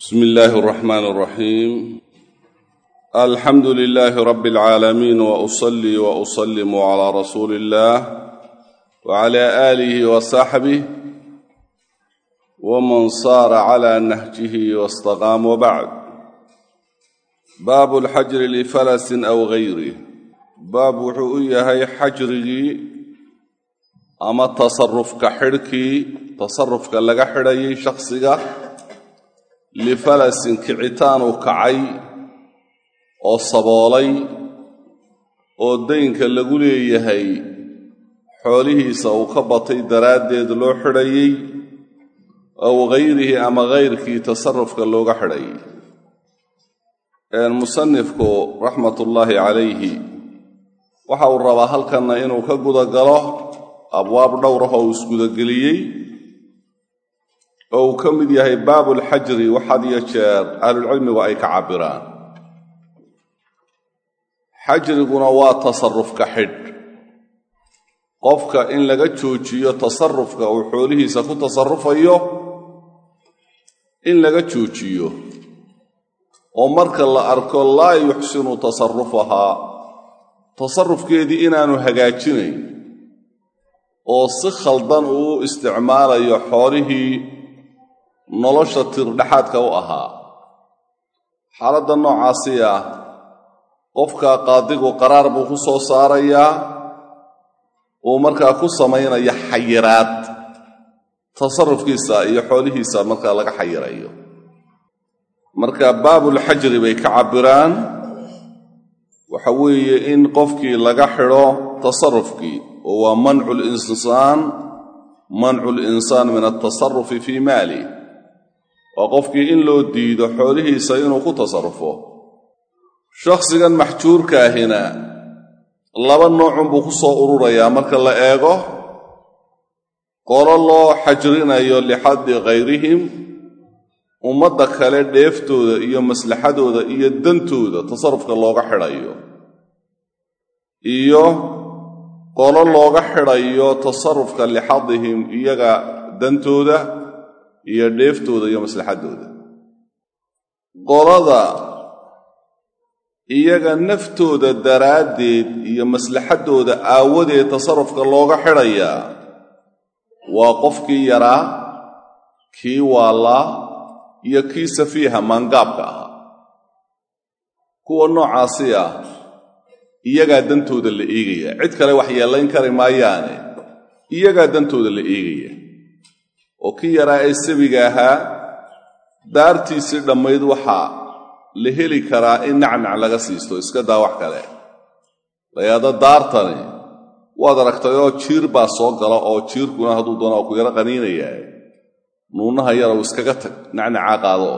bismi illaahi araxmaan araxiim alxamdu lilaahi rabbi alcaalamiin wa usalli wa usallimu calaa rasuuli illaah wa calaa aalihi wa saxbih waman saara calaa nahjihi wastaqaam wabacd baabu lxajri lifalasin aw gayrih baab wuxuu u yahay xajrigii ama tasarufka xidhkii tasarufka laga xidhayay shakhsiga lifalasin kicitaan uu kacay oo saboolay oo daynka lagu leeyahay xoolihiisa uu ka batay daraaddeed loo xidhayey aw gayrihi ama gayrkii tasarufka looga xidhayay musanifku raxmatullaahi calayhi waxa uu rabaa halkanna inuu ka guda galo abwaab dhowrah oo uu isgudageliyey oo uu ka mid yahay baabulxajri waxaad iyo jeer ahlulcilmigu ay ka cabbiraan. Xajriguna waa tasarufka xidh. Qofka in laga joojiyo tasarufka uu xoolihiisa ku tasarufayo in laga joojiyo oo marka la arko laa yuxsinu tasarufahaa tasarufkeedii inaanu hagaajinayn oo si khaldan uu isticmaalayo xoolihii nolosha tirdhexaadka u ahaa. Xaaladda noocaasi ah qofka qaadigu qaraar buu ku soo saarayaa uu markaa ku samaynaya xayiraad. Tasarufkiisa iyo xoolihiisa markaa laga xayirayo. Marka baabulxajri bay ka cabbiraan. Waxa weeye in qofkii laga xidho tasarufkii oo waa mancu linsaan mancu linsaan min altasarufi fii maali waa qofkii in loo diido xoolihiisa inuu ku tasarufo. Shakhsigan maxjuurkaahina laba noocunbuu ku soo ururayaa marka la eego. Qolo loo xajrinayo lixaddi kayrihim ummadda kale dheeftooda iyo maslaxadooda iyo dantooda tasarufka looga xidhayo. Iyo qolo looga xidhayo tasarufka lixadihim iyaga dantooda iyo dheeftooda iyo maslaxadooda. Qolada iyaga naftooda daraaddeed iyo maslaxadooda aawadeed tasarufka looga xidhayaa waa qofkii yaraa kii waalaa iyo kii safiiha maangaabka ahaa. Kuwa noocaasi ah iyagaa dantooda la eegaya cid kale wax yeellayn kari maayaane iyagaa dantooda la eegaya oo kii yaraa ee sabiga ahaa daartiisii dhammayd waxaa la heli karaa in nacnac laga siisto iska daa wax kale. Layaado daartani waad aragtay oo jiir baa soo gala oo jiirkuna hadduu doona waa ku yaro qaniinayaa nuunaha yarow iskaga tag nacnacaa qaado.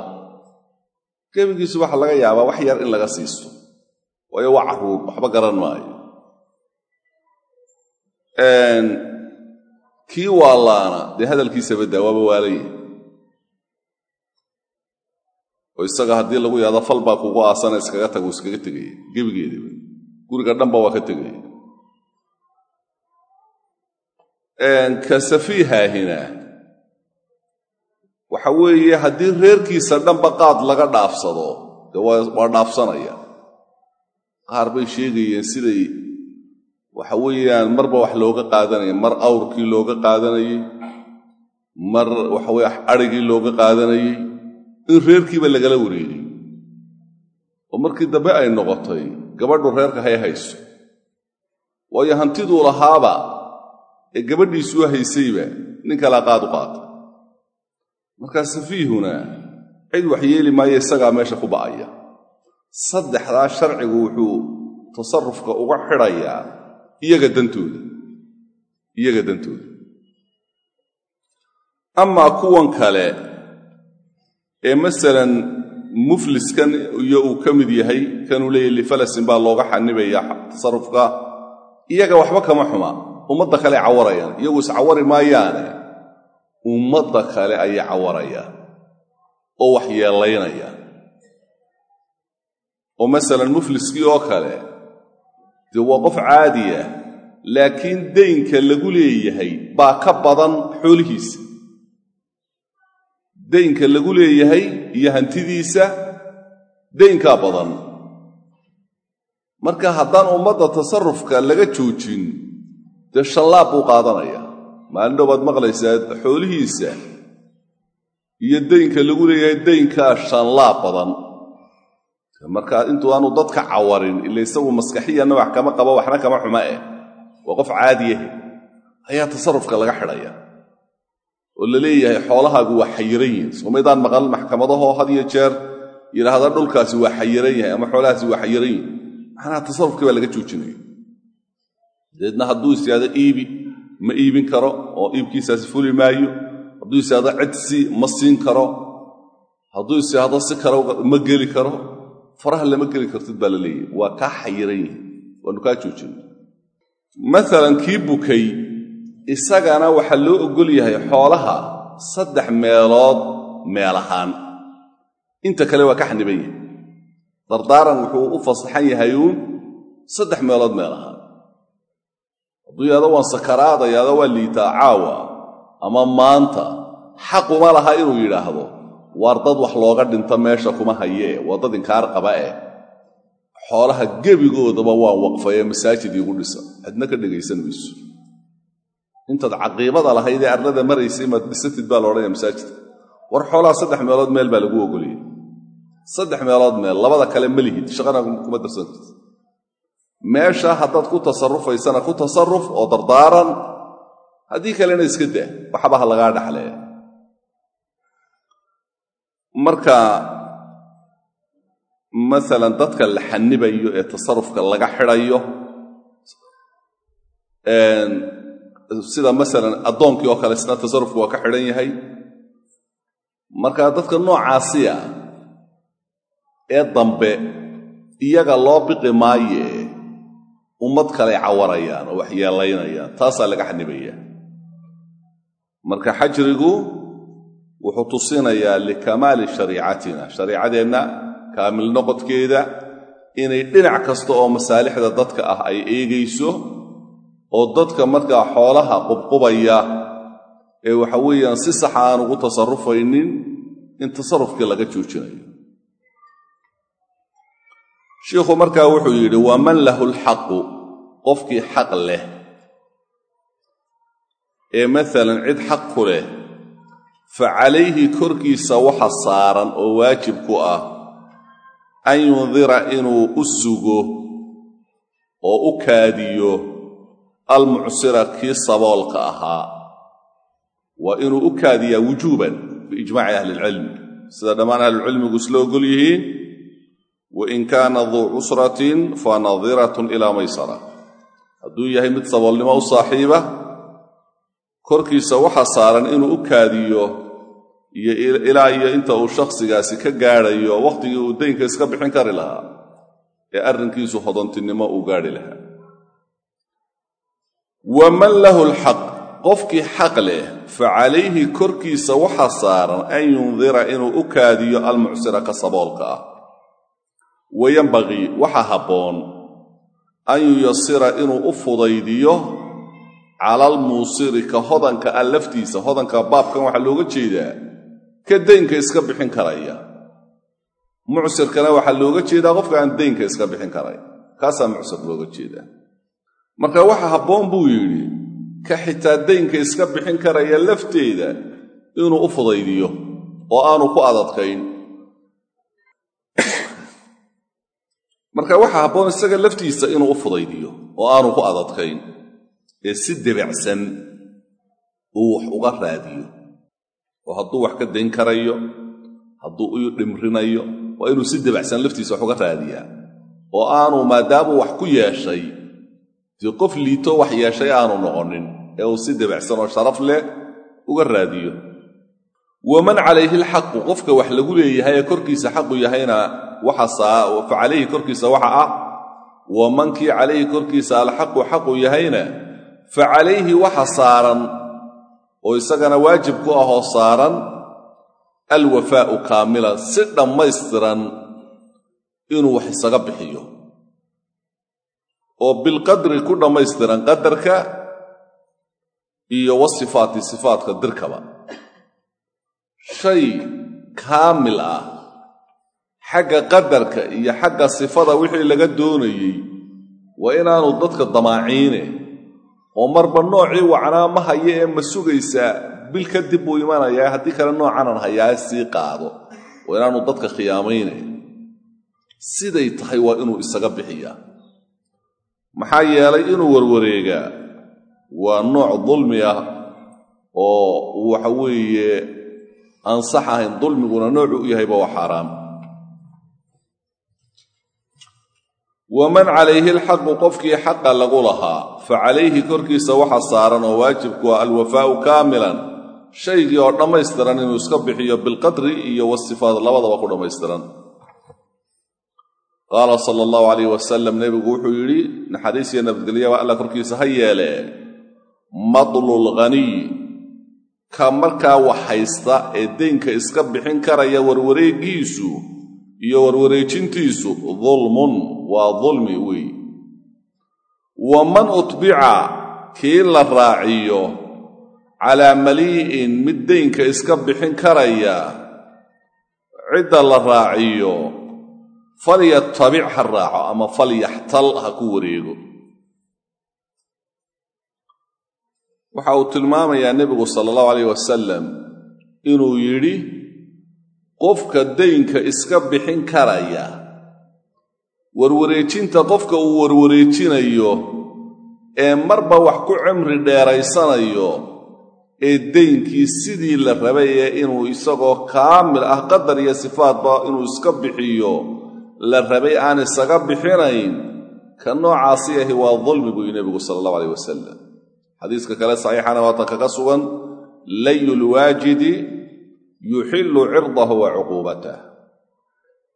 Gebigiisu waxaa laga yaabaa wax yar in laga siisto. Waayo waa carruur waxba garan maayo kii waalaana dee hadalkiisa baddaa waaba waalaya oo isaga haddii lagu yahdo fal baa kugu aasana iskaga tago iskaga tegaya gebigeedaba guriga dhanba waa ka tegaya ka safiihaahina. Waxa weeye haddii reerkiisa dhanba qaad laga dhaafsado dee waa dhaafsanaya. Qaar bay sheegayeen siday waxa weeyaan marba wax looga qaadanaya mar awrkii looga qaadanayey mar waxa weye adrhigii looga qaadanayey in reerkiiba lagala wareegay. Oo markii dambe ay noqotay gabadhu reerka hay hayso. Waayo hantiduu lahaaba ee gabadhiisuu haysayba nin kalaa qaad u qaata. Markaa safiihuna cid wax yeeli maayo isagaa meesha ku ba'aya. Saddexdaa sharcigu wuxuu tasarufka uga xidhayaa iyaga dantooda iyaga dantooda. Amaa kuwan kale ee masalan mufliskan iyo uu ka mid yahay kanuu leeyahy lifalasin baa looga xanibaya tasarufka iyaga waxba kama xuma. Ummadda kale cawarayaan iyagu iscawari maayaane. Ummadda kale ayay cawarayaan oo wax yeellaynayaan oo masalan mufliskii oo kale dee waa qof caadi ah laakiin daynka lagu leeyahay baa ka badan xoolihiisa. Daynka lagu leeyahay iyo hantidiisa daynkaa badan. Marka haddaan ummadda tasarufka laga joojin dee shallaab buu qaadanaya. Maalin dhow baad maqlaysaa xoolihiisa iyo daynka lagu leeyahay daynkaa shanlaab badan marka intuu aanu dadka cawarin ila isagu maskaxiyanna wax kama qabo waxna kama xuma eh. Waa qof caadiyahe ayaa tasarufka laga xidhaya. Oo la leeyahay xoolahaagu waa xayiran yihiin somaydaan maqal maxkamadahoo had iyo jeer yidhaahda dhulkaasi waa xayiran yahay ama xoolahaasi waa xayiran yihiin macnaha tasarufkii baa laga joojinaya dabeedna hadduu isyaado iibi ma iibin karo oo iibkiisaasi fuli maayo. Hadduu isyaado cidsi ma siin karo. Hadduu isyaado si karo ma geli karo faraha lama geli kartid baa la leeyahay. Waa kaa xayiran yihiin waanu kaa joojina maalan kii bukay isagana waxaa loo oggol yahay xoolaha saddex meelood meel ahaan. Inta kale waa ka xaniban yahay. Dardaaran wuxuu u fasaxan yahay uun saddex meelood meel ahaan. Hadduu yahdo waan sakaraadayaado waa liitaa caawa ama maanta xaquma laha inuu yidhaahdo waar dad wax looga dhinto meesha kuma hayee waa dad inkaar qaba eh. Xoolaha gebigoodaba waan waqfaye masaajid iigu dhisa cidna ka dhegaysan mayso intaad caqiibada lahayd ee arlada maraysay maad dhisatid baa laodhanaya masaajidka war xoolaha saddex meelood meel baa lagu ogoliyay. Saddex meelood meel labada kale ma lihid. Shaqana kuma darsan karti meesha haddaad ku tasarufaysana ku tasaruf oo dardaaran haddii kalena iska daa waxba ha lagaa dhaxlee marka maalan dadka la xanibayo ee tasarufka laga xidhayo sida masalan addoonkii oo kale isna tasarufku waa ka xidhan yahay. Marka dadka noocaasiya ee dambe iyaga loo biqi maaye ummad kale cawarayaan oo waxyeelaynayaan taasaa laga xanibaya marka xajrigu wuxuu tusinayaa likamaali shariicatina. Shariicadeenna kaamil noqodkeeda inay dhinac kasta oo masaalixda dadka ah ay eegayso oo dadka markaa xoolaha qubqubaya ee waxa weeyaan si saxa aan ugu tasarufaynin in tasarufkii laga joojinayo. Shiikhu markaa wuxuu yidhi waman lahu lxaqu? Qofkii xaq leh. Ee maalan cid xaq ku leh fa calayhi korkiisa waxa saaran oo waajib ku ah an yundira inuu u sugo oo u kaadiyo almucsira kii saboolka ahaa. Waa inuu u kaadiyaa wujuuban biijmaaci ahli ilcilmi sida dhammaan ahlucilmigu isla ogol yihiin wain kaana duu cusratin fa nadiratun ilaa maysara. Hadduu yahay mid saboolnimo u saaxiiba korkiisa waxa saaran inuu u kaadiyo iyo ilaa iyo inta uu shakhsigaasi ka gaadhayo wakhtigii uu daynka iska bixin kari lahaa ee arrinkiisu hodontinimo uu gaadhi lahaa. Waman lahu lxaq qofkii xaq leh fa calayhi korkiisa waxa saaran an yundira inuu u kaadiyo almucsira ka saboolka ah. Wayanbagii waxa habboon an yuyasira inuu u fudaydiyo cala almuusiri ka hodanka ah laftiisa hodanka baabkan waxaa looga jeedaa ka daynka iska bixin karaya. Mucsirkana waxaa looga jeedaa qofka aan daynka iska bixin karay kaasaa mucsir looga jeedaa. Marka waxa habboon buu yidhi ka xitaa daynka iska bixin karaya lafteeda inuu u fudaydiyo oo aanu ku adadkayn. Marka waxa habboon isaga laftiisa inuu u fudaydiyo oo aanu ku adadkayn ee si debacsan uu wax uga raadiyo oo hadduu wax ka dayn karayo hadduu u dhimrinayo waa inuu si debacsan laftiisa wax uga raadiyaa. Oo aanu maadaamuu wax ku yeeshay dee qof liito wax yeeshay aanu noqonin ee uu si debacsan oo sharaf leh uga raadiyo. Waman calayhi alxaqu qofka wax lagu leeyahay ee korkiisa xaqu yahayna fa calayhi korkiisa waxa ah. Wamankii calayhi korkiisa alxaqu xaqu yahayna fa calayhi waxa saaran oo isagana waajib ku ahoo saaran alwafaa'u kaamilan si dhammaystiran inuu wax isaga bixiyo. Oo bilqadri ku dhammaystiran qadarka iyo wasifaati sifaatka dirkaba. Shay kaamil ah xagga qadarka iyo xagga sifada wixii laga doonayey waa inaanu dadka damaaciine oo marba noocii wacnaa ma hayo ee ma sugaysaa bil kadib buu imanayaa haddii kale noocanan hayaa sii qaado. Waa inaanu dadka khiyaamayne siday tahay waa inuu isaga bixiyaa. Maxaa yeelay inuu warwareegaa waa nooc dulmi ah oo waxa weeye aan sax ahayn dulmiguna noocu u yahayba waa xaaraam waman calayhi alxaqu qofkii xaqa lagu lahaa fa calayhi korkiisa waxa saaran oo waajibku waa alwafaa'u kaamilan shaygii oo dhammaystiran inuu iska bixiyo bilqadri iyo wasifaad labadaba ku dhammaystiran. Qaala sala allahu calayh wasalam nebigu wuxuu yidhi naxariis iyo nabadgelyaba alla korkiisa ha yeelee. Madlul ghaniy ka markaa wax haysta ee deynka iska bixin karaya warwareegiisu iyo warwareejintiisu dulmun waa dulmi weey wa man utbica kii la raaciyo calaa malii'in mid deynka iska bixin karaya cidda la raaciyo falyatabic ha raaco ama falyaxtal ha ku wareego. Waxa uu tilmaamayaa nebigu sala allahu calayh wasalam inuu yidhi qofka deynka iska bixin karaya. Warwareejinta qofka uu warwareejinayo ee marba wax ku cimri dheeraysanayo ee deynkii sidii la rabay ee inuu isagoo kaamil ah qadar iyo sifaadba inuu iska bixiyo la rabay aan isaga bixinayn ka noocaasi ahi waa dulmi buuyi nebigu sala allahu alayh wasalam xadiiska kale saxiixana waatan kaga sugan layu lwaajidi yuxillu cirdahu wa cuquubatah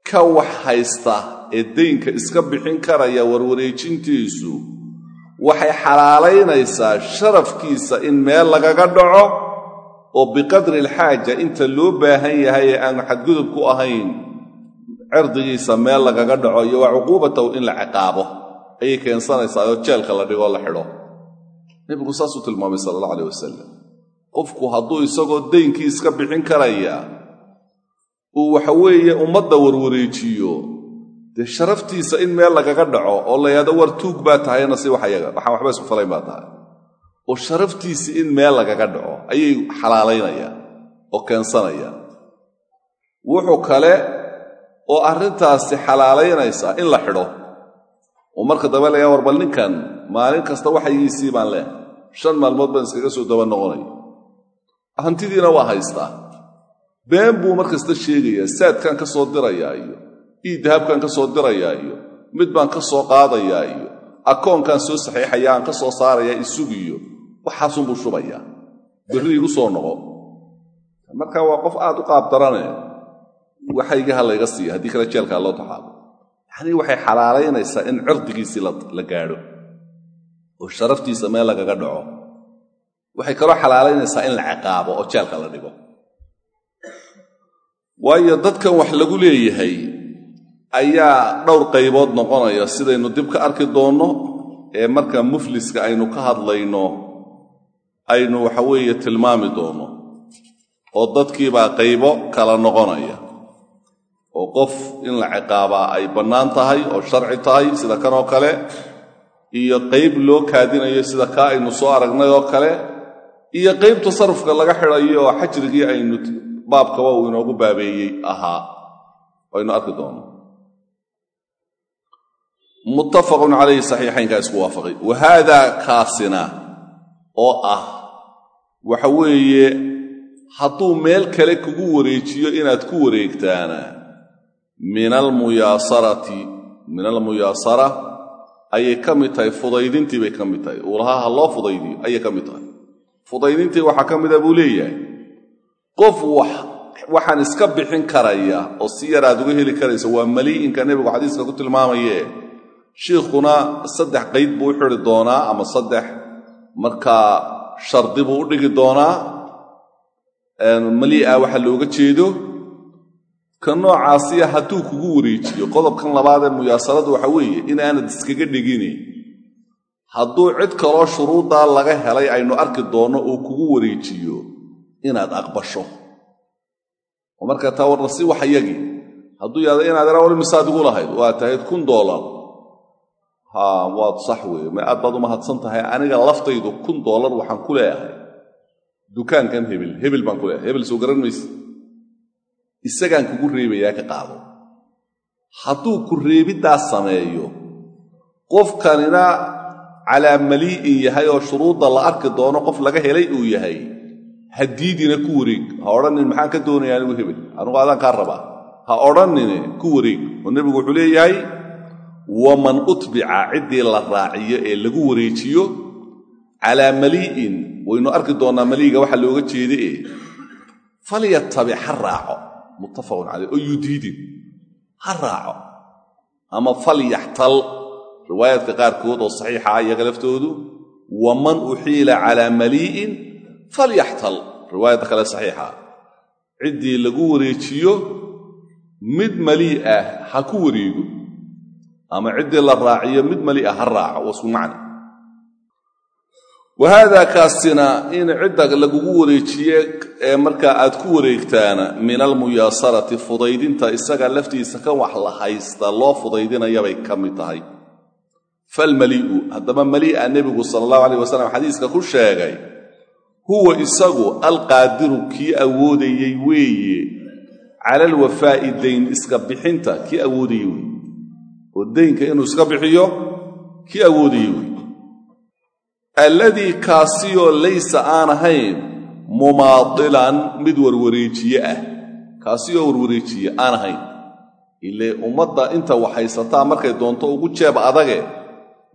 ka wax haysta ee deynka iska bixin karaya warwareejintiisu waxay xalaalaynaysaa sharafkiisa in meel lagaga dhaco oo biqadri alxaaja inta loo baahan yahay ee aan xadgudub ku ahayn cirdigiisa meel lagaga dhaco iyo waa cuquubatahu in la ciqaabo. Ayay keensanaysaa oo jeelka la dhigoo la xidho. Nebigu saasuu tilmaamay sala allah alayh wasalam qofku hadduu isagoo deynkii iska bixin karaya uu waxa weeye ummadda warwareejiyo. Dee sharaftiisa in meel lagaga dhaco oo la yidhahdo war tuug baa tahayna si waxyaga waxaan waxba isku falayn baa tahay. Oo sharaftiisi in meel lagaga dhaco ayay xalaalaynayaan oo keensanayaan wuxuu kale oo arrintaasi xalaalaynaysaa in la xidho. Oo marka dambe layaa war bal ninkan maalin kasta waxayiisii baan leh. Shan maalmood baan iskaga soo daba noqonay hantidiina waa haystaa been buu mar kasta sheegayaa saadkaan ka soo dirayaa iyo ii dahabkaan ka soo dirayaa iyo mid baan ka soo qaadayaa iyo akoonkaan soo saxiixaya aan ka soo saarayaa isugiyo waxaasunbuu shubayaa. Berri igu soo noqo. Marka waa qof aad u qaab darane waxayga ha layga siiya haddii kale jeelkaa loo taxaabo yacnii waxay xalaalaynaysaa in cirdigiisii la gaadho oo sharaftiisa meel lagaga dhaco waxay kaloo xalaalaynaysaa in la ciqaabo oo jeelka la dhigo. Waayo dadkan wax lagu leeyahay ayaa dhowr qaybood noqonaya sidaynu dib ka arki doonno ee marka mufliska aynu ka hadlayno aynu waxa weeye tilmaami doonno oo dadkiibaa qaybo kala noqonaya. Oo qof in la ciqaabaa ay bannaan tahay oo sharci tahay sida kan oo kale iyo qayb loo kaadinayo sida kaa aynu soo aragnay oo kale iyo qayb tasarufka laga xidhayo oo xajrigii aynu baabkaba uu inoogu baabeeyey ahaa. Aynu arki doonno muttafaqun calayhi saxiixaynkaa isku waafaqay. Wa kaasina oo ah waxa weeye hadduu meel kale kugu wareejiyo inaad ku wareegtaana min almuyaasarati min almuyaasara ayay ka mid tahay fudaydintii bay ka mid tahay. Uulahaa ha loo fudaydiyo ayay ka mid tahay fudaydintii waxaa ka mida buu leeyahay. Qof wax waxaan iska bixin karaya oo si yar aad uga heli karaysa waa malii'inka nebigu xadiiska ku tilmaamaye. Shiikhuna saddex qayd buu u xidhi doonaa ama saddex. Markaa shardi buu u dhigi doonaa. Malii'a waxa looga jeedo. Ka noocaasiya hadduu kugu wareejiyo qodobkan labaad ee muyaasaradu waxa weeye inaanad iskaga dhigini hadduu cid kaloo shuruuddaa laga helay aynu arki doonno oo kugu wareejiyo inaad aqbasho. Oo marka taa si wax yagii hadduu yahdo inaad ira wali misaad igu lahayd waa tahayd kun doolar ha waad sax weeye. Ma aad baad u mahadsan tahay aniga laftaydu kun doolar waxaan ku leeyahay. Dukaankan hebel hebel baan ku leeyahay. Hebel soo garan mayse. Isagaan kugu reebayaa ka qaado. Hadduu ku reebiddaas sameeyo qofkanina calaa malii'in yahay oo shuruudda la arki doono qof laga helay uu yahay hadiidina ku wareeg. Ha odhanin maxaan ka doonayaa anigu hebel? Anugu adaan kaa rabaa. Ha odhanine ku wareeg. Oo nebigu wuxuu leeyahay waman utbica ciddii la raaciyo ee lagu wareejiyo calaa malii'in waynu arki doonnaa maliiga waxa looga jeeda e falyatabic ha raaco. Muttafaqun caleyh oo yudiidin ha raaco. Ama falyaxtal riwaayaadka qaarkood oo saxiixa ah iyaga laftoodu waman uxiila calaa malii'in falyaxtal. Riwaayadda kale saxiixa ciddii lagu wareejiyo mid malii ah ha ku wareego ama ciddii la raaciyo mid mali ah ha raaco waa isku macna wa haadaa kaasina in cidda lagugu wareejiye ee markaa aad ku wareegtaana min almuyaasarati fudaydinta isaga laftiisa kan wax la haysta loo fudaydinayabay ka mid tahay falmali'u haddaba mali'a nebigu sala allahu alayh wasalam xadiiska ku sheegay huwa isagu alqaadiru kii awoodayey weeye cala alwafaa'i dayn iska bixinta kii awoodayey weeye oo daynka inuu iska bixiyo kii awoodayey weeye alladii kaasiyoo laysa aan ahayn mumaadilan mid warwareejiye ah kaasiyoo warwareejiye aan ahayn ile ummadda inta waxhaysataa markay doonto ugu jeeb adage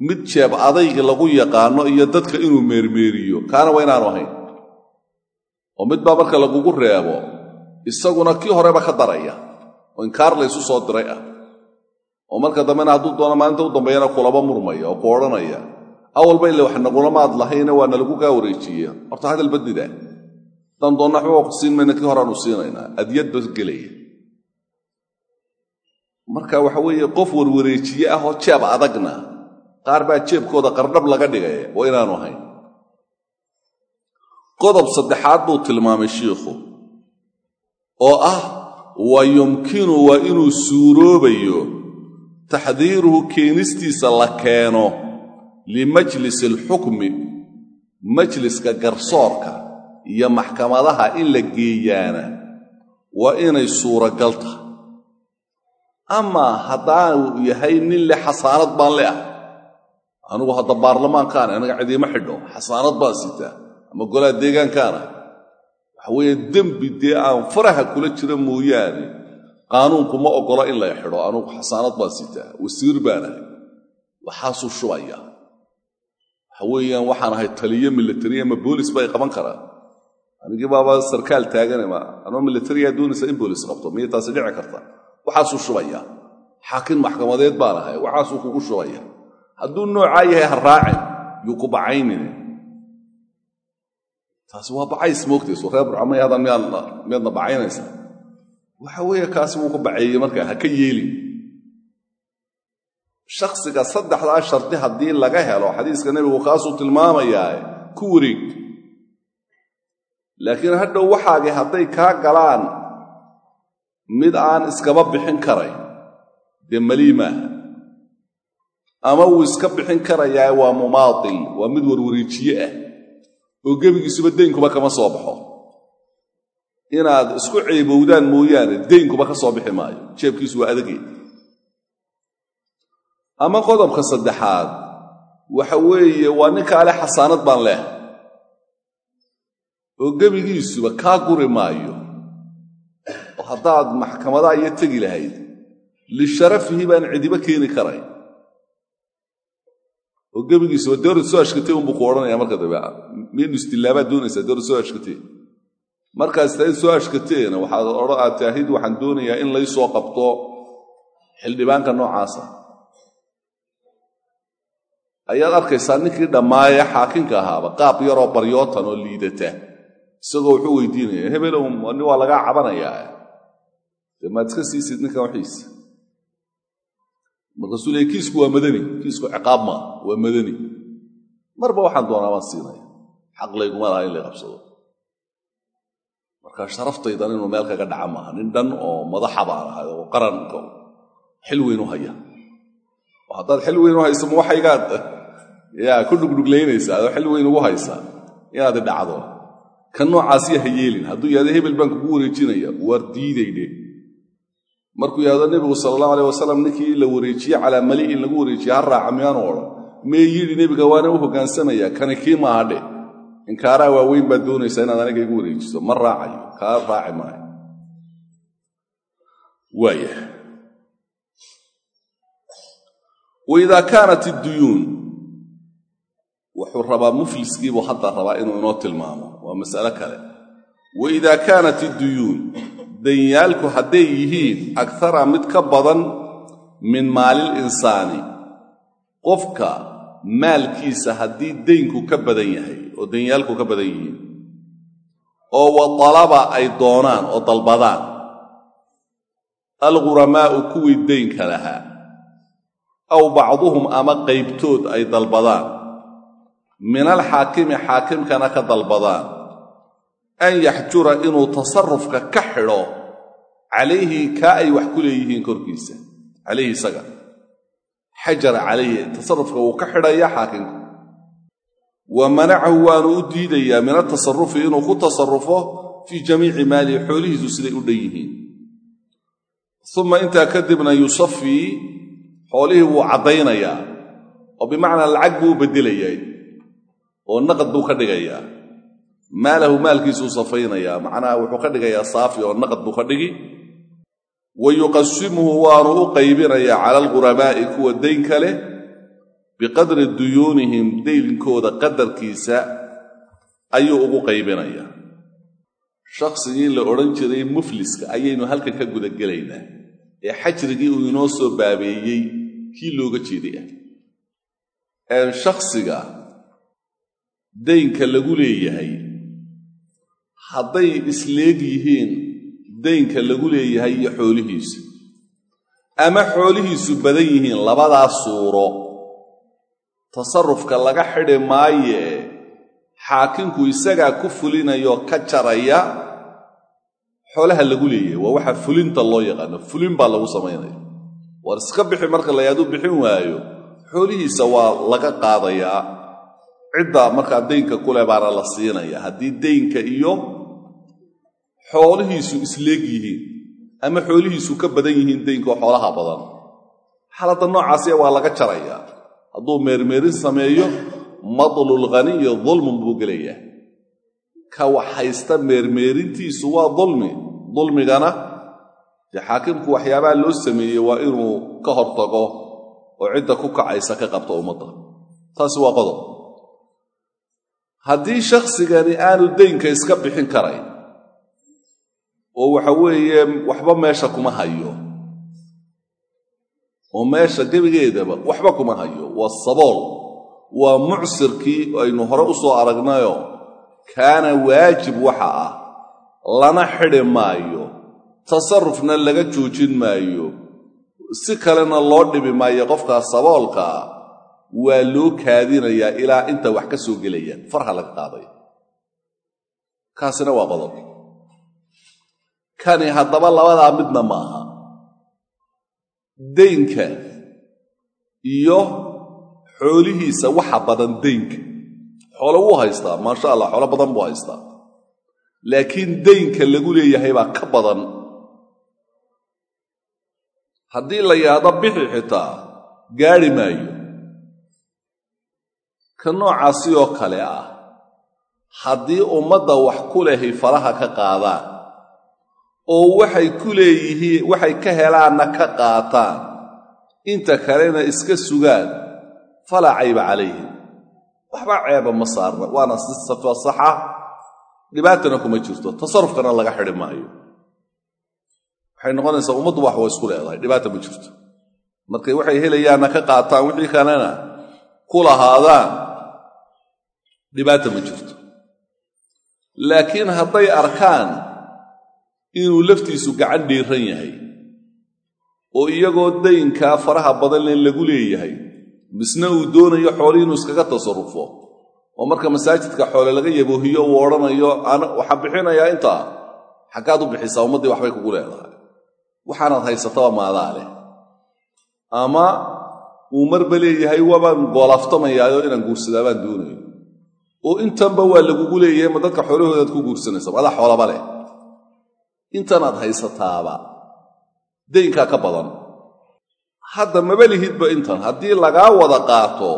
mid jeeb adayga lagu yaqaano iyo dadka inuu meermeeriyo. Kaana waa inaanu ahayn. Oo midbaa marka lagugu reebo isaguna kii horeba ka daraya oo inkaar laysu soo diray ah. Oo marka dambena hadduu doono maalinta u dambeeyana kulaba murmaya oo ku odhanaya awalba ile wax nagulamaad lahayne waa nalagu kaa wareejiye horta hadal badnida haddaan doonna waxba siin mayna kii horeaanu siinaynaa. Adyad bas gelaya. Marka waxa weeye qof warwareejiye ah oo jeeb adagna qaar baa jeebkooda qardhab laga dhigay waa inaanu ahayn. Qodob saddexaad buu tilmaamay shiikhu oo ah wa yumkinu waa inuu suuroobayo taxdiiruhu keenistiisa la keeno limajlisi alxukmi majliska garsoorka iyo maxkamadaha in la geeyaana waa inay suuragal tahay. Amaa haddaanu yahay nin le xasaanad baan le ah anigu hadda baarlamaankaana anaga cidiima xidho xasaanad baan sitaa ama golaha deegaankaana. Waxa weeye dembi dee aan faraha kula jira mooyaane qaanuunku ma oggola in la xidho anugu xasaanad baan sitaa wasiir baan ahay. Waxaasuu shubaya waxa weeyaan waxaan ahay taliyo milatari ama boolis bay qaban karaan. Anigii baaba sarkaal taaganama anoo milatariyaa doonaysa in boolis qabto miyay taasi dhici karta waxaasuu shubaya xaakin maxkamadeed baan ahay waxaasuu kugu shubaya hadduu noocaa yahay ha raacin yuu ku bacaynine. Taasi waa bacays moogtayso reer burcamay hadan miyaadna bacaynaysaa? Waxa weeye kaasi wuu ku baceeyey markaa ha ka yeelin. Shakhsiga saddexdaa shardi haddii laga helo xadiiska nebigu kaasuu tilmaamayaa ku wareeg. Laakiin hadhow waxaagii hadday kaa galaan mid aan iskaba bixin karayn dee malii maaha ama wuu iska bixin karayaa waa mumaatil waa mid warwareejiye ah. Oo gebigiisuba deynkuba kama soo baxo. Inaad isku ceebowdaan mooyaane deynkuba ka soo bixi maayo. Jeebkiisu waa adagee ama qodobka saddexaad waxa weeye waa ninka ale xasaanad baan leh. Oo gebigiisuba kaa guri maayo. Oo haddaad maxkamadaa iyo tegi lahayd lisharafihi baan cidiba keeni karayn oo gebigiisuba doorad soo ashkatay unbuu ku odhanaya marka dambe miyaynu istillaabaad doonaysaa doorad soo ashkatee markaas tahay soo ashkateena waxaad aad taahid waxaan doonayaa in laysoo qabto xildhibaanka noocaasa. Ayaad arkaysaa ninkii dhammaayee xaakinka ahaaba qaab yaroo baryootan oo liidata. Isagoo wuxuu weydiinaya hebelow nin waa lagaa cabanayaa. Dee maad iska siisid ninkan waxiisa markaasuu leey kiisku waa madani kiisku ciqaab maa waa madani. Marba waxaan doonaa baan siinaya xaq layguma laha in lay qabsado. Marka inuu meel kaga dhaca maaha nin dhan oo madaxa baan oo qaranka xil weyn haya haddaad xil weyn u hayso ma waxaygaad yaa ku dhugdhuglaynaysaa adoo xil weyn ugu haysaa inaad dhacdo. Ka noocaasiya ha yeelin hadduu yahdo hebel baan kugu wareejinaya waar diidaydhe markuu yahdo nebigu sala allahu aleh wasalam ninkii la wareejiye calaa mali'in lagu wareejiye ha raaca miyaanu odhan? Mee yidhi nebiga waana u hoggaansamaya kani kii maaha dheh. Inkaaraa waaweyn baad doonaysaa inaad aniga igu wareejiso. Ma raacayo. Kaa raaci maayo. Waaya waidaa kaanat idduyuun wuxuu rabaa mufliskiibuu hadda rabaa inuu inoo tilmaamo. Waa mas'alo kale. Waidaa kaanat idduyuun danyaalku hadday yihiin akara mid ka badan min maalil insaani. Qofka maalkiisa haddii daynku ka badan yahay oo danyaalku ka badan yihiin oo wa dalaba ay doonaan oo dalbadaan alghuramaa'u kuwii daynka lahaa aw bacduhum ama qaybtood ay dalbadaan min alxaakimi xaakimkana ka dalbadaan an yaxjura inuu tasarufka ka xidho calayhi kaa ay wax ku leeyihiin korkiisa calayhi isaga. Xajara calayhi tasarufka wuu ka xidhaya xaakimka wa manacahu waanu u diidayaa min atasarufi inuu ku tasarufo fii jamiici maalihi xoolihiisu siday u dhan yihiin. Uma intaa kadibna yusafii xoolihii wuu caddaynayaa oo bimacnaa lacag buu u beddelayaa oo naqad buu ka dhigayaa maalahu maalkiisuu safaynayaa. Macnaha wuxuu ka dhigayaa saafi oo naqad buu ka dhigi. Wa yuqasimuhu waanu u qaybinayaa cala alghurabaa'i kuwa daynka leh biqadri duyuunihim daynkooda qadarkiisa ayuu ugu qaybinayaa. Shaqsigii la odhan jiray mufliska ayaynu halkan ka gudagelaynaa ee xajrigii uu inoo soo baabeeyey kii looga jeeday? Ah shakhsiga daynka lagu leeyahay hadday isleeg yihiin daynka lagu leeyahay iyo xoolihiisu ama xoolihiisu badan yihiin labadaas suuro tasarufka laga xidhi maayee xaakimku isagaa ku fulinayoo ka jaraya xoolaha lagu leeyahay waa waxa fulinta loo yaqaano fulin baa lagu samaynaya war iska bixi marka la yaaduu bixin waayo xoolihiisa waa laga qaadayaa. Cidda markaa daynka kule baana la siinaya haddii daynka iyo xoolihiisu isleeg yihiin ama xoolihiisu ka badan yihiin daynkaoo xoolaha badan. Xaaladda noocaasiya waa laga jarayaa. Hadduu meermeerin sameeyo madlul ghaniyi dulmun buu gelayaa. Ka wax haysta meermeerintiisu waa dulmi. Dulmigana dee xaakimku waxyaabaha loo sameeyey waa inuu ka hortago oo cidda ku kacaysa ka qabta ummadda. Taasi waa qodob haddii shakhsigani aanu daynka iska bixin karayn oo waxa weeye waxba meesha kuma hayo. Oo meesha gebigeedaba waxba kuma hayo. Waa sabool waa mucsirkii aynu hore u soo aragnayo kaana waajib waxa ah lana xidhi maayo tasarufna laga joojin maayo. Si kalena loo dhibi maayo qofkaa saboolkaa waa loo kaadinayaa ilaa inta wax ka soo gelayaan. Farha laga qaadaya kaasina waa qodob kani haddaba labadaa midna maaha. Daynka iyo xoolihiisa waxa badan daynka xoolo wuu haystaa maasha allah xoolo badan buu haystaa. Laakiin daynka lagu leeyahay baa ka badan. Haddii la yaado bixi xitaa gaadhi maayo. Ka noocaasi oo kale ah haddii ummadda wax ku lehay faraha ka qaadaan oo waxay ku leeyihiin waxay ka helaanna ka qaataan. Inta kalena iska sugaan falaa cayba calayhim. Waxba ceeba ma saarna waana si safa saxa dhibaatana kuma jirto tasarufkana laga xidhi maayo. Waxay noqonaysaa ummaddu wax waa isku leedahay dhibaata ma jirto. Markay waxay helayaanna ka qaataan wixii kalena ku lahaadaan dhibaata ma jirto. Laakiin hadday arkaan inuu laftiisu gacan dhiiran yahay oo iyagoo daynkaa faraha badan len lagu leeyahay misna uu doonayo xoolii inuu iskaga tasarufo oo marka masaajidka xoole laga yaboohiyo uu odhanayo waxaan bixinayaa intaa? Xaggaad u bixisaa ummaddii waxbay kugu leedahay. Waxaanaad haysataba maadaa leh. Ama uu marba leeyahay waabaan goolaftamayaayo inaan guursadaa baan doonayo. Oo intanba waa lagugu leeyahay ma dadka xoolahoodaad ku guursanaysa adaa xoolaba leh intanaad haysataaba. Daynkaa ka badan. Hadda maba lihidba intan haddii lagaa wada qaato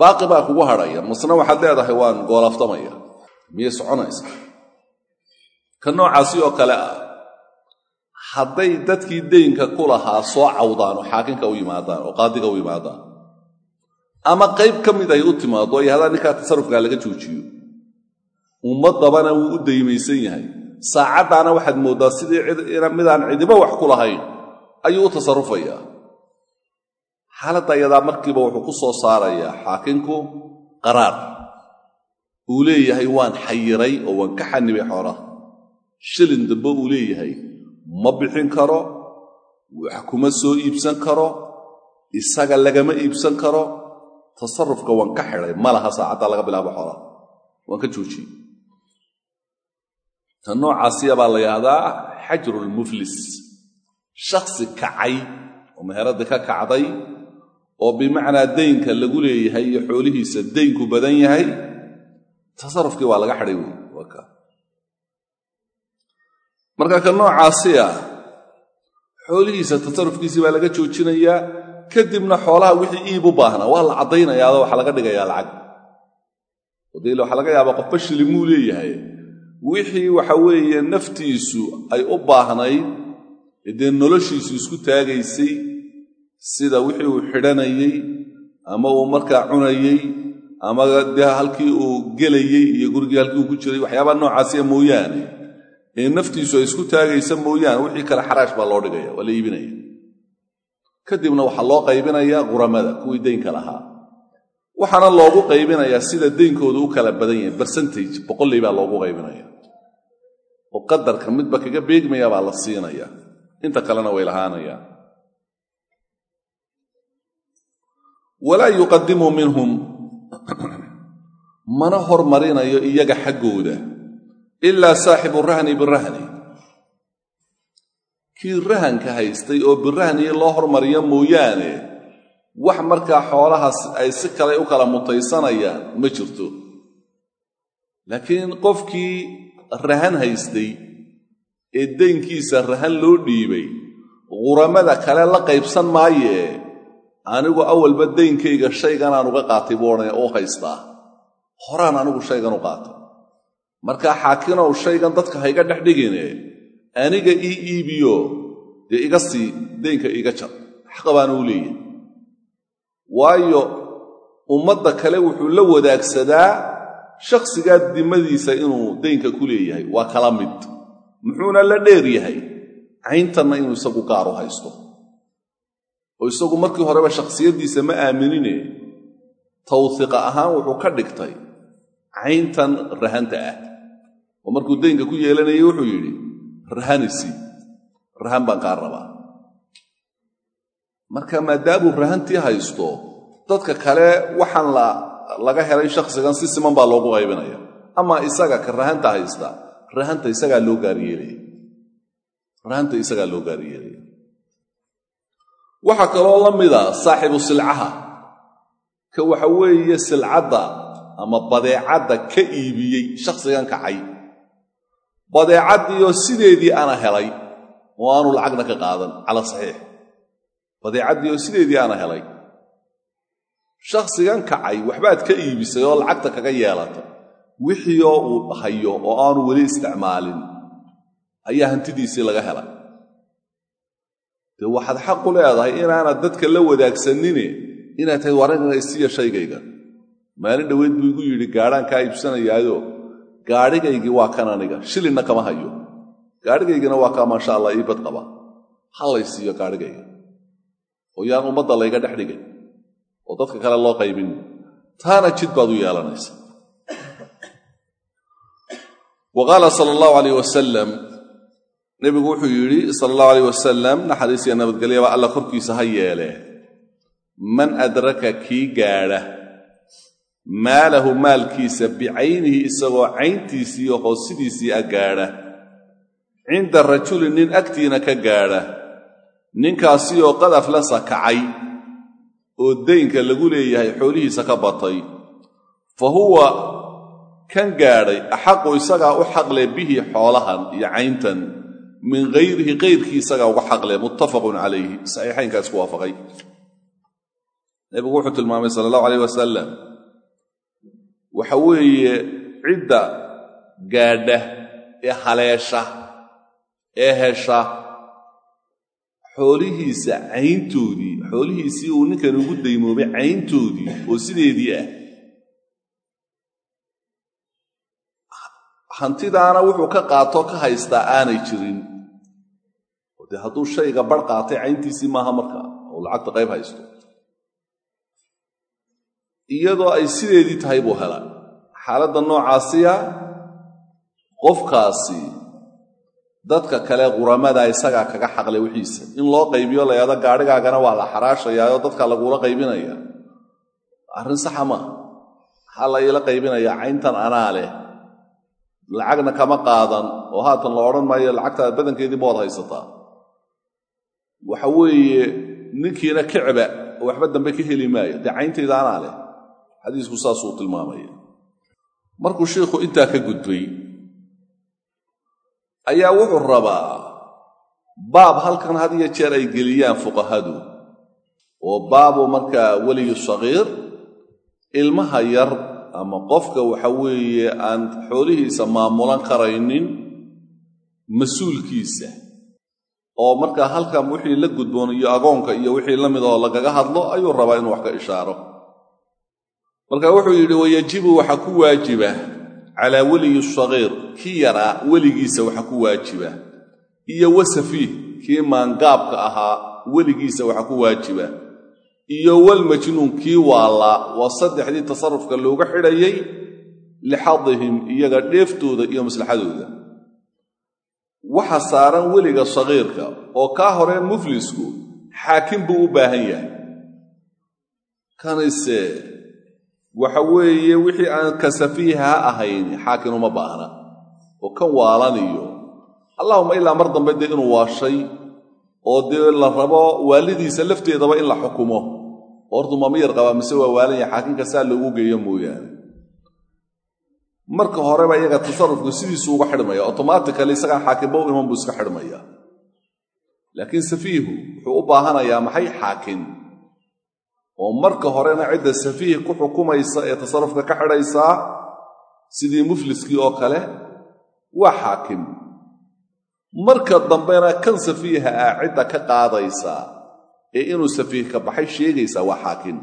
baaqi baa kugu hadhaya masna waxaad leedahay waan goolaftamaya. Miyay soconaysa? Ka noocaasi oo kale ah hadday dadkii daynka ku lahaa soo cawdaan oo xaakinka u yimaadaan oo qaadiga u yimaadaan ama qayb ka mid ay u timaado o yahdaa ninkaa tasarufkaa laga joojiyo ummaddabana wuu u daymaysan yahay saacaddaana waxaad mooddaa sidii midaan cidiba wax ku lahayn. Ayuu u tasarufayaa xaaladda iyadaa markiiba wuxuu ku soo saarayaa xaakinku qaraar. Uu leeyahay waan xayiray oo waan ka xanibay xoolaha. Shilin dambe uu leeyahay ma bixin karo wax kuma soo iibsan karo isaga lagama iibsan karo tasarufka waan ka xidhay ma laha saacaddaa laga bilaabo xoolaha. Waan ka joojiyey ta noocaasiya baa la yidhahdaa xajrulmuflis shaksi kacay oo meheradda ka kacday oo bimacnaa daynka lagu leeyahay iyo xoolihiisa daynku badan yahay tasarufkii waa laga xidhay wey waa ka. Marka xoolihiisa tasarufkiisii baa laga joojinayaa kadibna xoolaha wixii iib u baahnaa waa la caddaynayaado waxaa laga dhigayaa lacag. Odayl waxaa laga yaabaa qofba shilimuu leeyahay wixii waxa weeye naftiisu ay u baahnayd dee noloshiisu isku taagaysay sida wixii uu xidhanayey ama uu markaa cunayey ama dee halkii uu gelayey iyo gurigii halkii uu ku jiray waxyaabaa noocaasiya mooyaane ee naftiisu ay isku taagaysa mooyaane wixii kale xaraash baa loo dhigaya waa la iibinaya. Kadibna waxaa loo qaybinayaa quramada kuwii daynka lahaa. Waxaana loogu qaybinayaa sida daynkooda u kala badan yahay bercentage boqolley baa loogu qaybinaya oo qadarka midba kaga beegmaya baa la siinaya. Inta kalena way lahaanayaan walaa yuqadimu minhum. Mana hormarinayo iyaga xaggooda. Ilaa saaxibu rahni birahni. Kii rahanka haystay oo birahni loo hormariyo mooyaane wax markaa xoolahaas ay si kale u kala mutaysanayaan ma jirto. Laakiin qofkii rahan haystay ee daynkiisa rahan loo dhiibay quramada kale la qaybsan maayee anigu awalba daynkayga shaygan aan uga qaatay buu oo haystaa? Horaan anigu shaygan u qaatay. Markaa xaakinow shaygan dadka hayga dhex dhigine aniga ii iibiyo dee iga sii daynka iga jar. Xaqa baana u leeyahay. Waayo ummadda kale wuxuu la wadaagsadaa shakhsigaa dimadiisa inuu daynka ku leeyahay waa kala mid. Muxuuna la dheer yahay. Cayntanna inuu isagu gaar u haysto. Oo isagu markii horeba shakhsiyaddiisa ma aaminine tawhiqa ahaan wuxuu ka dhigtay cayntan rahanta ah. Oo markuu daynka ku yeelanayay wuxuu yidhi rahanisi rahan baan kaa rabaa. Marka maadaamuu rahantii haysto dadka kale waxaan laga helay shakhsigan si siman baa loogu qaybinaya. Ama isaga ka rahanta haysta rahanta isagaa loo gaaryeelaya rahanta isagaa loo gaaryeelaya waxaa kaloo la mida saaxibu silcaha. Ka waxa weeye silcadda ama badeecadda ka iibiyey shakhsigan kacay. Badeecaddiioo sideedii ana helay oo aanu lacagna ka qaadan cala saxiix. Badeecaddiioo sideedii ana helay shakhsigan kacay waxbaad ka iibisay oo lacagta kaga yeelata wixiioo uu hayo oo aanu weli isticmaalin ayaa hantidiisii laga helay. Dee waxaad xaq u leedahay inaanad dadka la wadaagsanine inaad tahay waragana isiya shaygayga maalin dhoweyd buu igu yidhi gaadhaan kaa iibsanayaayo gaadhigaygii waa kan aniga shilinna kama hayo. Gaadhigaygina waa kaa maasha allah ii bad qaba. Ha lay siiyo gaadhigayga. Oo yaan ummadda layga dhex dhigay oo dadka kale loo qaybin. Taana jid baad u yeelanaysa wa qaala sala allahu alayh wasalam nebigu wuxuu yidhi sala allahu alayh wasalam naxariisiya nabadgelyaba alla korkiisa ha yeele. Man adraka kii gaadha maalahu maalkiisa bicaynihi isagoo cayntiisii iyo hoosidiisii a gaadha. Cinda rajulin nin agtiina ka gaadha ninkaasi oo qadaf la sakacay oo daynka lagu leeyahay xoolihiisa ka batay. Fa huwa kan gaadhay axaqu isagaa u xaqle bihi xoolahan iyo cayntan min hayrihi kayrkii isagaa uga xaqle muttafaqun calayhi saxiixaynkaa isku waafaqay. Nebigu wuxuu tilmaamay sala allahu alayh wasalam waxa weeye cidda gaadha ee haleesha ee hesha xoolihiisa cayntoodii xoolihiisii uu ninkan ugu daymoobay cayntoodii oo sideedii ah. Hantidaana wuxuu ka qaato ka haystaa aanay jirin. Dee hadduu shayga bar qaatay cayntiisii maaha markaa oo lacagta qayb haysto. Iyadoo ay sideedii tahay buu hela xaaladda noocaasiya qofkaasi dadka kale quramada isagaa kaga xaqlay wixiisa. In loo qaybiyo layado gaadhigaagana waa la xaraashayaa oo dadka lagula qaybinaya. Arrin saxa maaha maxaa la iila qaybinayaa cayntan anaa leh. Lacagna kama qaadan oo haatan la odhan maayo lacagtaada badankeedii baad haysataa waxa weeye ninkiina kicba waxba dambe ka heli maayo. Dee cayntayda anaa leh. Xadiisku saasuu tilmaamaya. Markuu sheikhu intaa ka gudbay ayaa wuxuu rabaa baab halkan had iyo jeer ay geliyaan fuqahadu. Oo baabu markaa weliyu sagiir ilmaha yar ama qofka waxa weeye aan xoolihiisa maamulan karaynin mas'uulkiisa. Oo markaa halkan wixii la gudboon iyo agoonka iyo wixii la mid oo lagaga hadlo ayuu rabaa inuu wax ka ishaaro. Marka wuxuu yidhi wayajibu waxa ku waajiba calaa weliyi sagiir kii yaraa weligiisa waxa ku waajiba. Iyo wasafiih kii maangaabka ahaa weligiisa waxa ku waajiba. Iyo walmajnuun kii waallaa waa saddexdii tasarufka looga xidhayay lixadihim iyaga dheeftooda iyo maslaxadooda. Waxa saaran weliga sagiirka oo kaa hore muflisku xaakim buu u baahan yahay. Kanise waxa weeye wixii aan kasafiiha ahayn xaakin uma baahna. Oo kan waalaniyo. Allahuma ilaa mar dambe dee inuu waashay oo dee la rabo waalidiisa lafteedaba in la xukumo. Hortu ma miyar qabaa mise waa waalanya xaakinka saa loogu geeyo mooyaane. Marka horeba iyaga tasarufku sidiisuu uga xidhmaya. Automatically isagaan xaakimba u iman buu iska xidhmaya. Laakiin safiihu wuxuu u baahanayaa maxay? Xaakin oo marka horena cidda safiih ku xukumaysa ee tasarufka ka xidhaysaa sidii mufliskii oo kale waa xaakim. Marka dambena kan safiiha ah cidda ka qaadaysaa ee inuu safiih ka baxay sheegaysaa waa xaakim.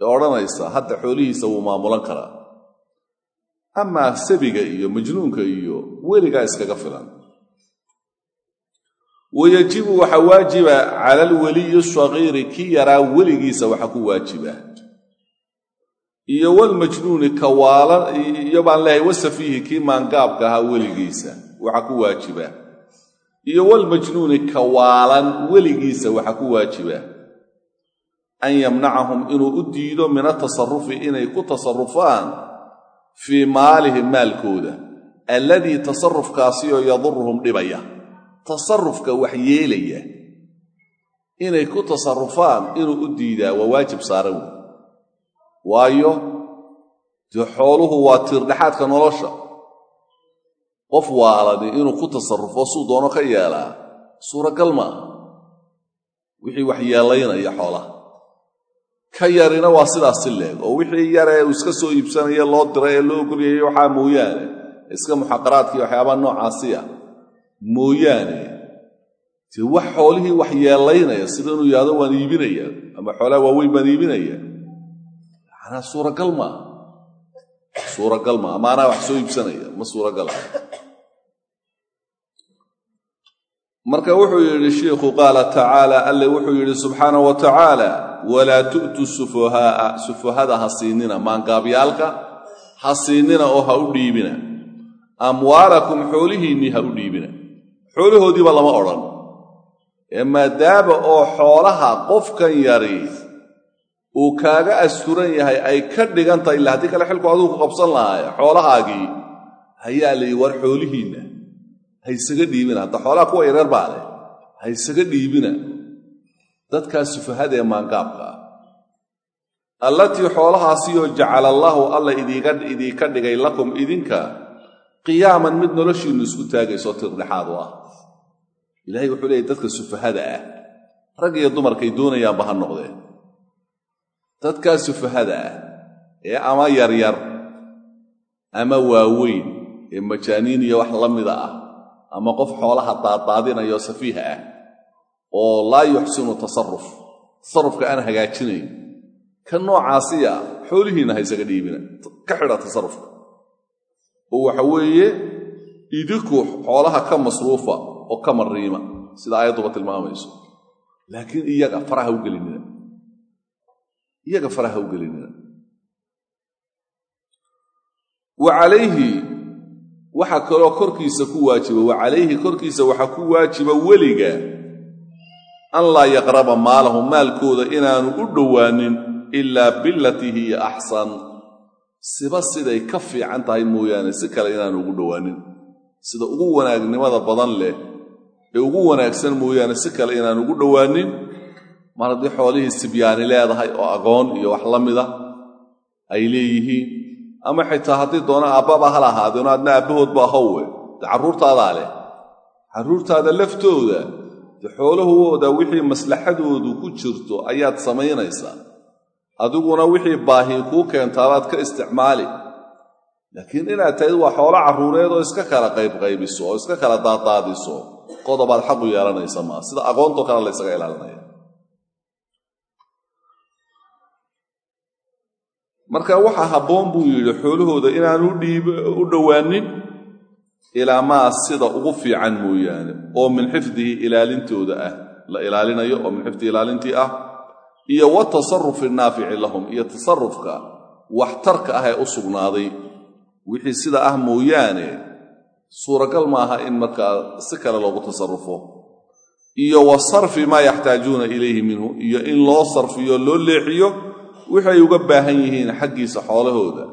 Ee odhanaysa hadda xoolihiisa wuu maamulan karaa. Amaa sabiga iyo majnuunka iyo weligaa iskaga filan wayajibu waxaa waajiba cala alweliyi sagiiri kii yaraa weligiisa waxa ku waajiba. Iyo walmajnuuni kawaalan iyo baan leehay wasafiihi kii maangaabka ahaa weligiisa waxa ku waajiba. Iyo walmajnuuni kawaalan weligiisa waxa ku waajiba. An yamnacahum inuu u diido min atasarufi inay ku tasarufaan fii maalihim maalkooda alladii tasarufkaasioo yaduruhum dhibaya tasarufka wax yeelaya inay ku tasarufaan inuu u diidaa waa waajib saaran wey waayo dee xooluhu waa tiirdhexaadka nolosha. Qof waalani inuu ku tasarufo suu doono ka yeelaa suuragal maaha. Wixii wax yeelaynaya xoolaha. Ka yarina waa sidaas si leeg oo wixii yaree uu iska soo iibsanaya loo diray ee loo ogolyayay waxaa mooyaane. Iska muxaqaraadkii waxyaabaha noocaasiya mooyaane. Dee wax xoolihii wax yeelaynaya sida inuu yahdo waan iibinaya ama xoolaha waaweyn baan iibinaya. Manaa suuragal maa suuragal maa ama anaa wax soo iibsanaya ma suuragal ah. Marka wuxuu yidhi shiikhu qaala tacaala alle wuxuu yidhi subxaana wa tacaala walaa tu'tu sufahaaa sufahada ha siinina maangaabyaalka ha siinina oo ha u dhiibina. Amwaalakum xoolihiinnii ha u dhiibina xoolahoodiiba lama odhan. Ee maadaama oo xoolaha qofkan yari uu kaaga asturan yahay ay ka dhigan tahay illa haddii kale xilku adigu ku qabsan lahaay xoolahaagii ayaa la yidhi war xoolihiinna haysaga dhiibina hadda xoolaha kuwa yareer baa leh haysaga dhiibina. Dadkaa sufahada ee maangaabka ah. Allatii xoolahaasiyoo jacala allaahu alla idiinka dhigay lakum idinka qiyaaman mid noloshiinnu isku taagayso tirdhexaad u ah ilaahay wuxuu leeyay dadka sufahada ah. Rag iyo dumarkay doonayaanba ha noqdeen. Dadkaa sufahada ah ee ama yaryar ama waaweyn ee majaaniin iyo wax la mida ah ama qof xoolaha daadaadinayo safiiha ah oo laa yuxsinu tasaruf tasarufka aan hagaajinayn. Ka noocaasiya xoolihiinna haysaga dhiibina. Ka xidha tasarufka oo waxa weeye idinku xoolaha ka masruufa oo ka mariima sida aayadduba tilmaamayso. Laakiin iyaga faraha u gelinina. Iyaga faraha u gelinina. Wa calayhi waxaa kaloo korkiisa ku waajiba wa calayhi korkiisa waxaa ku waajiba weliga an laa yaqraba maalahu maalkooda inaanu u dhowaanin ilaa bilatii hiya axsan. Siba siday ka fiican tahay mooyaane si kale inaanu ugu dhowaanin. Sida ugu wanaagnimada badan leh ee ugu wanaagsan mooyaane si kale inaanu ugu dhowaanin. Mar haddii xoolihii sibyaani leedahay oo agoon iyo wax la mida ay leeyihiin ama xitaa haddii doona aabbaba hal ahaadeeno adna aabbahoodba ahowe dee carruurtaadaa leh. Carruurtaada laftooda dee xoolahooda wixii maslaxadoodu ku jirto ayaad samaynaysaa adiguna wixii baahi kuu keentaabaad ka isticmaali. Laakiin inaad tahayd waa xoolo carruureed oo iska kala qaybqaybiso oo iska kala daadaadiso qodobaad xaqu yeelanaysa maa sida aqoontoo kale laysaga ilaalinaya. Marka waxaa habboon buu yidhi xoolahooda inaanu u dhowaanin ilaa maa sida ugu fiican mooyaane oo min xifdihi ilaalintooda ah la ilaalinayo oo min xifdihi ilaalintii ah iyo watasarufi naafici lahum iyo tasarufka waxtarka ah ee u sugnaaday wixii sida ah mooyaane suuragal maaha in markaa si kale loogu tasarufo iyo wa sarfi maa yaxtaajuuna ilayhi minhu iyo in loo sarfiyo loo leexiyo waxay uga baahan yihiin xaggiisa xoolahooda.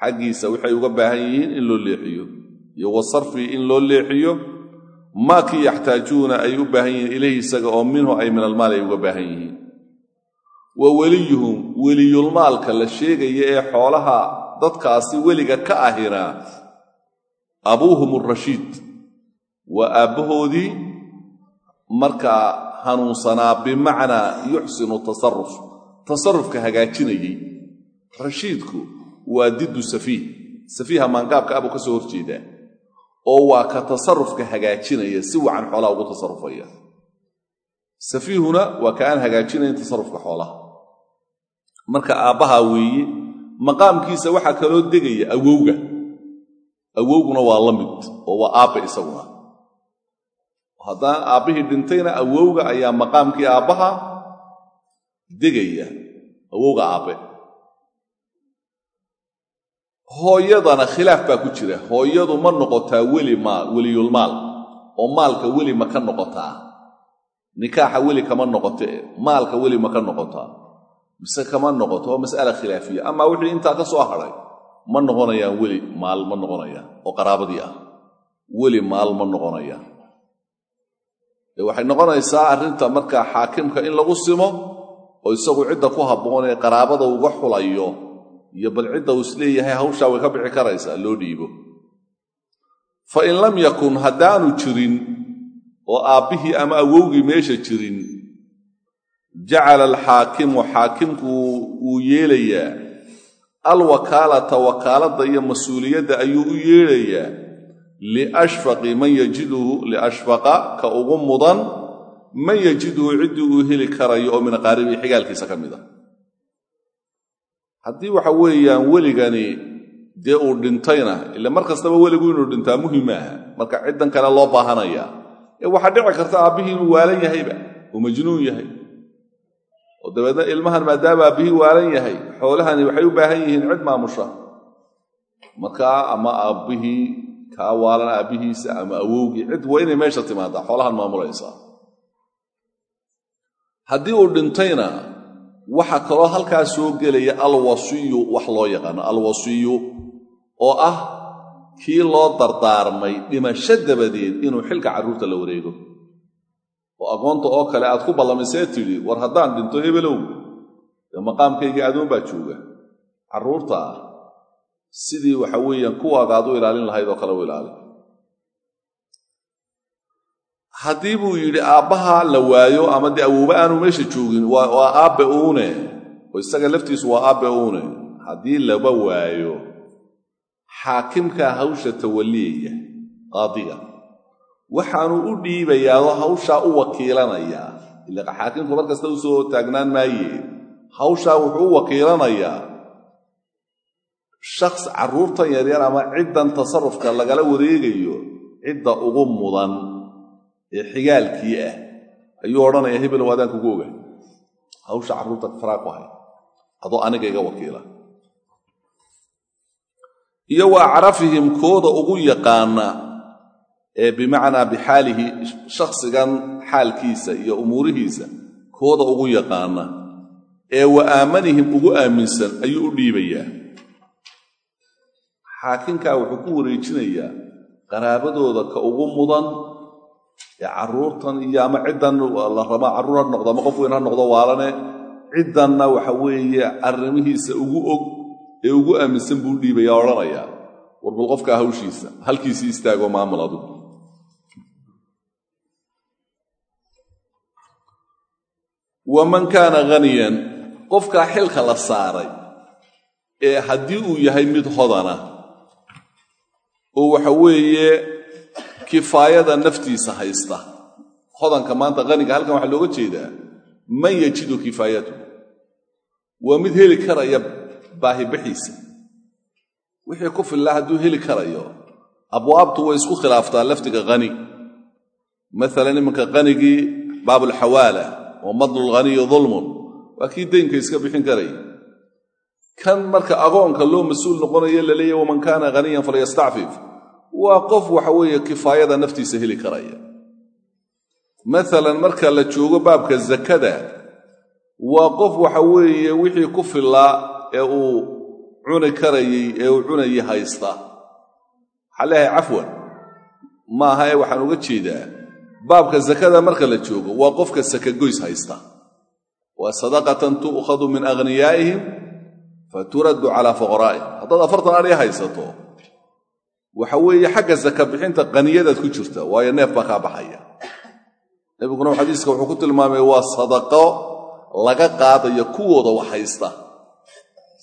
Xaggiisa waxay uga baahan yihiin in loo leexiyo. Iyo wa sarfi in loo leexiyo maa kii yaxtaajuuna ay u baahan yihiin ilayhi isaga oo minhu ay min almaal ay uga baahan yihiin. Wa weliyuhum weliyulmaalka la sheegaya ee xoolaha dadkaasi weliga ka ahina abuuhum arashiid waa aabbahoodii markaa hanuunsanaa bimacnaa yuxsinu tasaruf tasarufka hagaajinayey rashiidku waa diddu safiih. Safiiha maangaabka abuu ka soo horjeedaa. Oo waa ka tasarufka hagaajinaya si wacan xoolaha ugu tasarufaya safiihuna waa ka aan hagaajinayn tasarufka xoolaha. Marka aabbahaa weeye maqaamkiisa waxaa kaloo degaya awowga awowguna waa la mid oo waa aabba isaguna. Haddaan aabbihii dhintayna awowga ayaa maqaamkii aabbaha degaya awowga aabbe. Hooyadana khilaaf baa ku jira. Hooyadu ma noqotaa weli maal weliyulmaal oo maalka weli ma ka noqotaa. Nikaaxa weli kama noqotee maalka weli ma ka noqotaa. Mise kama noqoto waa mas'ala khilaafiya. Amaa wixii intaa ka soo hadhay ma noqonayaan weli maal ma noqonayaan oo qaraabadii ah. Weli maal ma noqonayaan. Waxay noqonaysaa arrinta markaa xaakimka in lagu simo oo isagu cidda ku habboon ee qaraabada uga xulayo iyo bal cidda uu is leeyahay hawshaa way ka bixi karaysaa loo dhiibo. Fa in lam yakun haddaanu jirin oo aabbihii ama awowgii meesha jirin jacala alxaakimu xaakimku uu yeelayaa alwakaalata wakaaladda iyo mas'uuliyadda ayuu u yeedhayaa liashfaqi man yajiduhu liashfaqa ka ugu mudan man yajiduhu ciddii uu heli karayo oo min qaaribii xigaalkiisa ka mid a haddii waxa weeyaan weligani dee uu dhintayna ila mar kastaba weligu inuu dhintaa muhiim maaha marka ciddan kale loo baahanaya. Ee waxaa dhici karta aabbihii inuu waalan yahayba uu majnuun yahay oo dabeedna ilmahan maadaama aabbihii waalan yahay xoolahani waxay u baahan yihiin cid maamusha. Markaa ama aabbihii kaa waalan aabbihiisa ama awowgii cid waa meesha timaadaa xoolahan maamulaysaa haddii uu dhintayna waxaa kaloo halkaa soo gelaya alwasiyu wax loo yaqaano alwasiyu oo ah kii loo dardaarmay dhimasho dabadeed inuu xilka carruurta la wareego oo agoonta oo kale aad ku ballamisee tidhi war haddaan dhinto hebelow dee maqaamkaygii adoon baa jooga. Carruurta ah sidii waxa weeyaan kuwaaga aad u ilaalin lahayd oo kale u ilaali. Haddii buu yidhi aabbaha la waayo ama dee awoobe aanu meesha joogin waa aabbe uune oo isaga laftiisu waa aabbe uune. Haddii laba waayo xaakimkaa hawsha tawalliyaya qaadiga waxaanu u dhiibayaao hawshaa u wakiilanayaa. Ila xaakimku mar kasta u soo taagnaan maaye. Hawshaa wuxuu u wakiilanayaa. Shaks carruurtan yaryar ama ciddan tasarufka lagala wareegayo cidda ugu mudan ee xigaalkii ah ayuu odhanaya hebelow adaan kugu oga hawsha carruurta faraa ku hay adoo aniga iga wakiila. Iyo wa acrafihim kooda ugu yaqaana bimacnaa bixaalihi shakhsigan xaalkiisa iyo umuurihiisa kooda ugu yaqaana ee wa aamanihim ugu aaminsan ayuu u dhiibayaa. Xaakimkaa wuxuu ku wareejinayaa qaraabadooda ka ugu mudan ee carruurtan iyo ama ciddan la raba carruur ha noqdo ama qof weyn ha noqdo waalane ciddanna waxa weeye arrimihiisa ugu og ee ugu aaminsan buu dhiibayaa odhanayaa. Warbal qofkaa hawshiisa halkiisii istaago maamul waman kaana haniyan qofkaa xilka la saaray ee haddii uu yahay mid hodana oo waxa weeye kifaayada naftiisa haysta. Hodanka maanta haniga halkan waxaa looga jeedaa man yajidu kifaayatu waa mid heli karaya baahibixiisa wixii ku fillaa hadduu heli karayo abwaabtu way isku khilaaftaa lafdiga hani maalan iminka hanigii baabulxawaala wa madlulghaniyi dulmun waa kii daynka iska bixin karaya kan marka agoonka loo mas'uul noqonayo laleeyahy waman kaana haniyan falyastacfif. Waa qof waxa weeye kifaayada naftiisa heli karaya. Maalan marka la joogo baabka zakada waa qof waxa weeye wixii ku fillaa ee uu cuni karayey ee uu cunayay haysta. Waxaa leeyahay cafwan maaha ee waxaan uga jeedaa baabka zakada marka la joogo waa qofka sakagoys haysta. Waa sadaqatan tu'khadu min aghniyaa'ihim fa turaddu calaa fuqaraa'ihim haddaad afartan adhi haysato waxa weeye xagga saka bixinta qaniyadaad ku jirta waayo neef baa kaa baxaya. Nebiguna xadiiska wuxuu ku tilmaamay waa sadaqo laga qaadayo kuwooda wax haysta.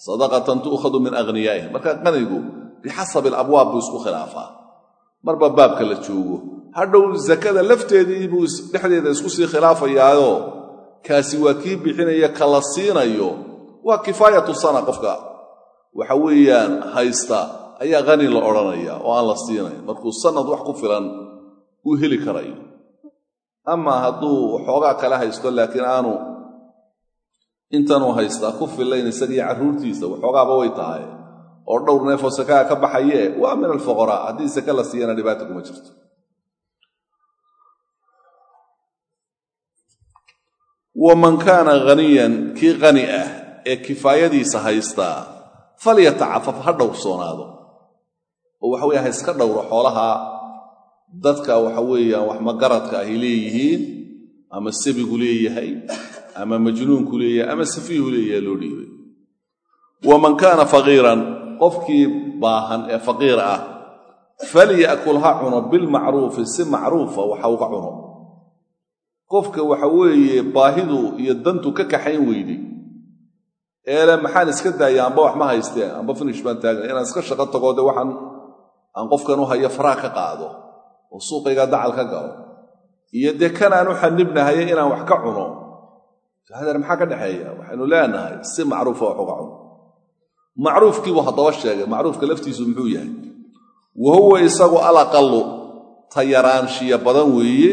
Sadaqatan tu'khadu min aghniyaa'ihim marka qanigu bixasabi alabwaab buu isku khilaafaa. Marba baabka la joogo hadhow lafteedii buu dhexdeeda isku sii khilaafayaayo. Kaasi waa kii bixinaya kala siinayo. Waa kifaayatu sana qofka. Waxa weeyaan haysta ayaa hani la odhanaya oo aan la siinayn. Markuu sanad wax ku filan uu heli karayo. Ama hadduu xoogaa kale haysto laakiin aanu intanuu haystaa ku filayn isagii carruurtiisa waxoogaaba way tahay. Oo dhowr neefoo sakaa ka baxaye waa min alfuqaraa. Haddii sake la siiyana dhibaata kuma jirto waman kaana haniyan kii qani ah ee kifaayadiisa haystaa falyatacafaf ha dhowrsoonaado oo waxa weye ha iska dhowro xoolaha dadka waxa weeyaan wax magaradka ahy leeyihiin ama sabigu leeyahay ama majnuunku leeyahay ama safiihu leeyahay loo dhiibay. Waman kaana faqiiran qofkii baahan ee faqiir ah falya'kul ha cuno bilmacruufi si macruufa waxa uga cuno qofka waxa weeye baahidu iyo dantu ka kaxayn weyday eele maxaan iska daaya amba wax ma haysteen amba finish baan taagna inaan iska shaqo tago de waxaan aan qofkan u hayo faraa ka qaado oo suuqayga dacal ka galo. Iyo dee kanaan u xanibnahaye inaan wax ka cuno. Hadeer maxaa ka dhexeeya? Waxaynu leenahay si macruufa wax uga cuno macruufkiibuu haddaba sheegay. Macruufka laftiisu muxuu yahay? Wa huwa isagu alaqallu tayaraanshiya badan weeye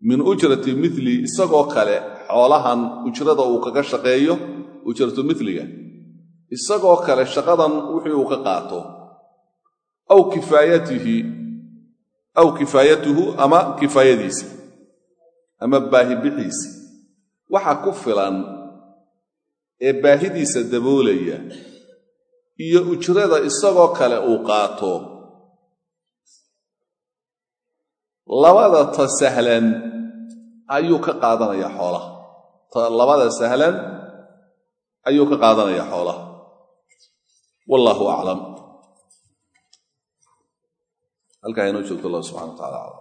min ujrati mili isagoo kale xoolahan ujrada uu kaga shaqeeyo ujratu miliga isagoo kale shaqadan wixii uu ka qaato. Aw kifaayatuhu ama kifaayadiisa ama baahibixiisa waxa ku filan ee baahidiisa daboolaya iyo ujrada isagoo kale uu qaato labada ta sahlan ayuu ka qaadanayaa xoolaha. Labada sahlan ayuu ka qaadanayaa xoolaha. Wallaahu aclam halkaa inoo joogto allah subxana wa tacala